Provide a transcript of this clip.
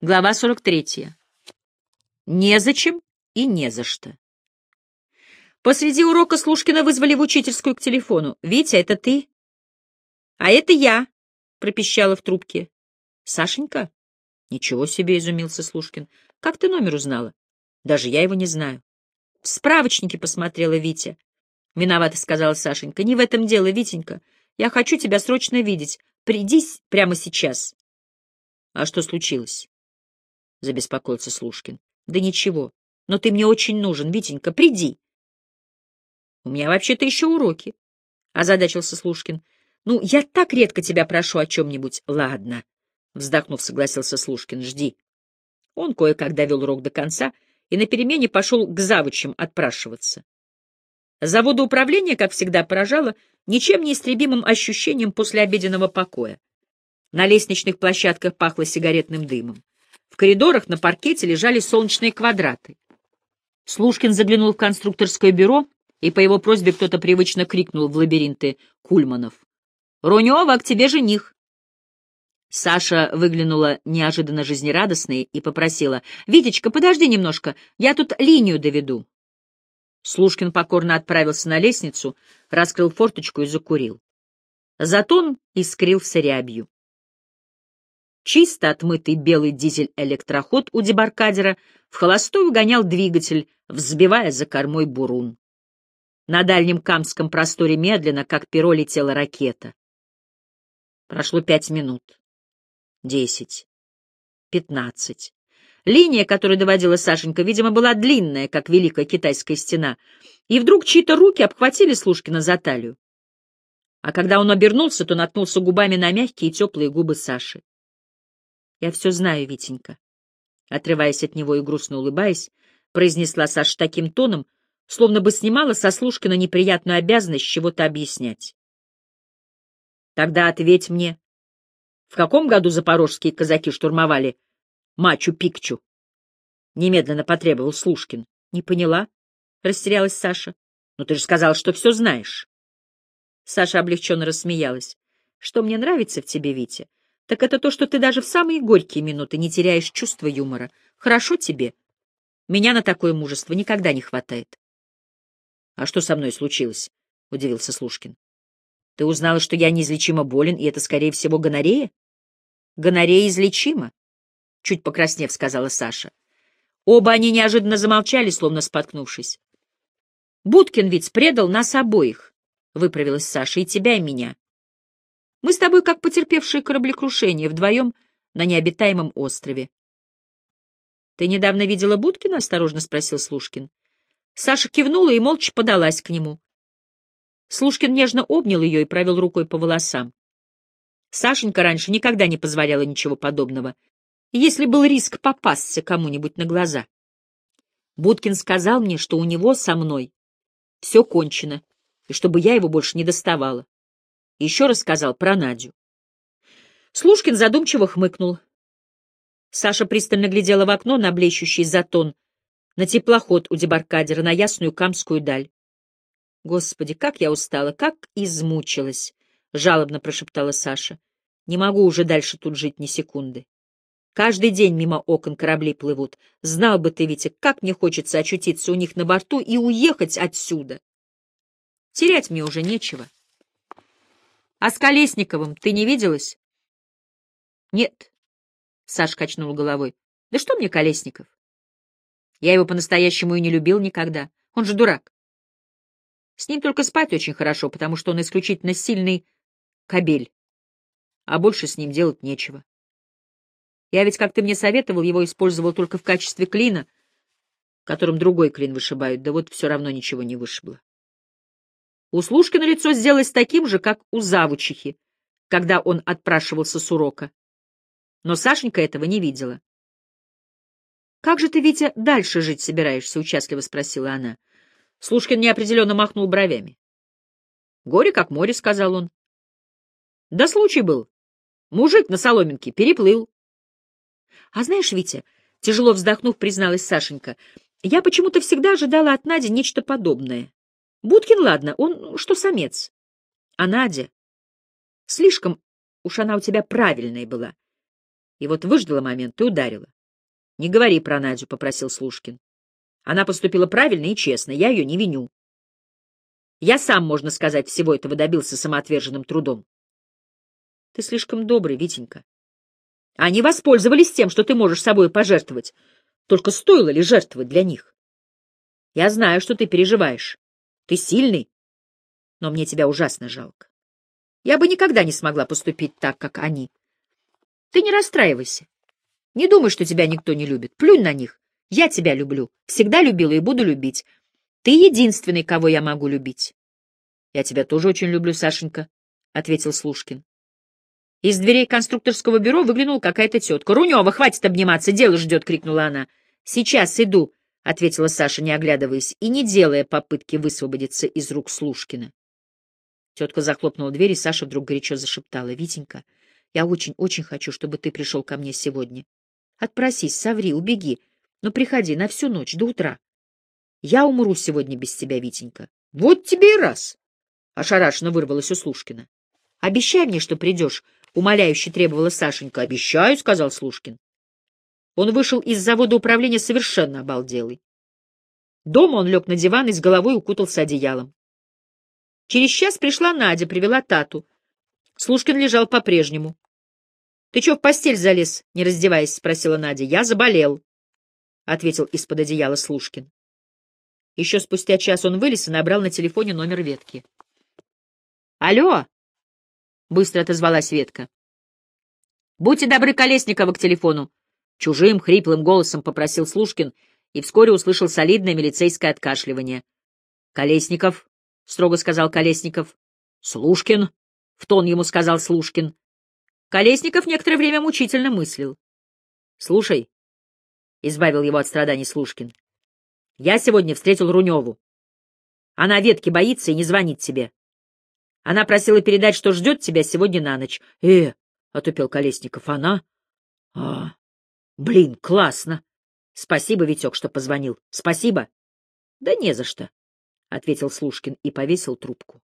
Глава 43. Незачем и не за что. Посреди урока Слушкина вызвали в учительскую к телефону. «Витя, это ты?» «А это я», — пропищала в трубке. «Сашенька?» «Ничего себе», — изумился Слушкин. «Как ты номер узнала?» «Даже я его не знаю». «В справочнике посмотрела Витя». «Виновата», — сказала Сашенька. «Не в этом дело, Витенька. Я хочу тебя срочно видеть. Приди прямо сейчас». «А что случилось?» — забеспокоился Слушкин. — Да ничего. Но ты мне очень нужен, Витенька, приди. — У меня вообще-то еще уроки, — озадачился Слушкин. — Ну, я так редко тебя прошу о чем-нибудь. — Ладно, — вздохнув, согласился Слушкин, — жди. Он кое-как довел урок до конца и на перемене пошел к завучам отпрашиваться. Заводоуправление, как всегда, поражало ничем не истребимым ощущением послеобеденного покоя. На лестничных площадках пахло сигаретным дымом. В коридорах на паркете лежали солнечные квадраты. Слушкин заглянул в конструкторское бюро, и по его просьбе кто-то привычно крикнул в лабиринты кульманов. «Рунева, к тебе жених!» Саша выглянула неожиданно жизнерадостной и попросила. «Витечка, подожди немножко, я тут линию доведу». Слушкин покорно отправился на лестницу, раскрыл форточку и закурил. Затон искрился рябью. Чисто отмытый белый дизель-электроход у дебаркадера в холостую гонял двигатель, взбивая за кормой бурун. На дальнем камском просторе медленно, как перо, летела ракета. Прошло пять минут. Десять. Пятнадцать. Линия, которую доводила Сашенька, видимо, была длинная, как Великая Китайская стена, и вдруг чьи-то руки обхватили Слушкина за талию. А когда он обернулся, то наткнулся губами на мягкие и теплые губы Саши. Я все знаю, Витенька. Отрываясь от него и грустно улыбаясь, произнесла Саша таким тоном, словно бы снимала со Слушкина неприятную обязанность чего-то объяснять. Тогда ответь мне, в каком году запорожские казаки штурмовали Мачу-Пикчу? Немедленно потребовал Слушкин. Не поняла? Растерялась Саша. Ну ты же сказал, что все знаешь. Саша облегченно рассмеялась. Что мне нравится в тебе, Витя, так это то, что ты даже в самые горькие минуты не теряешь чувства юмора. Хорошо тебе? Меня на такое мужество никогда не хватает. — А что со мной случилось? — удивился Слушкин. — Ты узнала, что я неизлечимо болен, и это, скорее всего, гонорея? — Гонорея излечима, — чуть покраснев сказала Саша. Оба они неожиданно замолчали, словно споткнувшись. — Будкин ведь предал нас обоих, — выправилась Саша, — и тебя, и меня. Мы с тобой как потерпевшие кораблекрушение, вдвоем на необитаемом острове. — Ты недавно видела Будкина? — осторожно спросил Слушкин. Саша кивнула и молча подалась к нему. Слушкин нежно обнял ее и провел рукой по волосам. Сашенька раньше никогда не позволяла ничего подобного, если был риск попасться кому-нибудь на глаза. Будкин сказал мне, что у него со мной все кончено, и чтобы я его больше не доставала. Еще рассказал про Надю. Слушкин задумчиво хмыкнул. Саша пристально глядела в окно на блещущий затон, на теплоход у дебаркадера, на ясную камскую даль. «Господи, как я устала, как измучилась!» — жалобно прошептала Саша. «Не могу уже дальше тут жить ни секунды. Каждый день мимо окон корабли плывут. Знал бы ты, Витя, как мне хочется очутиться у них на борту и уехать отсюда. Терять мне уже нечего». А с Колесниковым ты не виделась? Нет. Саш качнул головой. Да что мне Колесников? Я его по-настоящему и не любил никогда. Он же дурак. С ним только спать очень хорошо, потому что он исключительно сильный кобель. А больше с ним делать нечего. Я ведь, как ты мне советовал, его использовал только в качестве клина, которым другой клин вышибают, да вот все равно ничего не вышибло. У Слушкина лицо сделалось таким же, как у завучихи, когда он отпрашивался с урока. Но Сашенька этого не видела. — Как же ты, Витя, дальше жить собираешься? — участливо спросила она. Слушкин неопределенно махнул бровями. — Горе как море, — сказал он. — Да случай был. Мужик на соломинке переплыл. — А знаешь, Витя, — тяжело вздохнув, призналась Сашенька, — я почему-то всегда ожидала от Нади нечто подобное. Будкин, ладно, он что самец. А Надя? Слишком уж она у тебя правильная была. И вот выждала момент и ударила. — Не говори про Надю, — попросил Слушкин. Она поступила правильно и честно, я ее не виню. Я сам, можно сказать, всего этого добился самоотверженным трудом. Ты слишком добрый, Витенька. Они воспользовались тем, что ты можешь собой пожертвовать. Только стоило ли жертвовать для них? Я знаю, что ты переживаешь. Ты сильный, но мне тебя ужасно жалко. Я бы никогда не смогла поступить так, как они. Ты не расстраивайся. Не думай, что тебя никто не любит. Плюнь на них. Я тебя люблю. Всегда любила и буду любить. Ты единственный, кого я могу любить. — Я тебя тоже очень люблю, Сашенька, — ответил Слушкин. Из дверей конструкторского бюро выглянула какая-то тетка. — Рунева, хватит обниматься, дело ждет! — крикнула она. — Сейчас иду, — ответила Саша, не оглядываясь, и не делая попытки высвободиться из рук Слушкина. Тетка захлопнула дверь, и Саша вдруг горячо зашептала. — Витенька, я очень-очень хочу, чтобы ты пришел ко мне сегодня. Отпросись, соври, убеги, но приходи на всю ночь, до утра. Я умру сегодня без тебя, Витенька. — Вот тебе и раз! — ошарашенно вырвалось у Слушкина. — Обещай мне, что придешь, — умоляюще требовала Сашенька. — Обещаю, — сказал Слушкин. Он вышел из завода управления совершенно обалделый. Дома он лег на диван и с головой укутался одеялом. Через час пришла Надя, привела Тату. Слушкин лежал по-прежнему. — Ты чё в постель залез, не раздеваясь? — спросила Надя. — Я заболел, — ответил из-под одеяла Слушкин. Еще спустя час он вылез и набрал на телефоне номер ветки. — Алло! — быстро отозвалась ветка. — Будьте добры, Колесникова, к телефону! — чужим хриплым голосом попросил Слушкин и вскоре услышал солидное милицейское откашливание. — Колесников! — строго сказал Колесников. — Слушкин! — в тон ему сказал Слушкин. Колесников некоторое время мучительно мыслил. — Слушай, — избавил его от страданий Слушкин, — я сегодня встретил Руневу. Она ветки боится и не звонит тебе. Она просила передать, что ждет тебя сегодня на ночь. — Э, — отупел Колесников, — она? — А, блин, классно. Спасибо, Витек, что позвонил. Спасибо. — Да не за что, — ответил Слушкин и повесил трубку.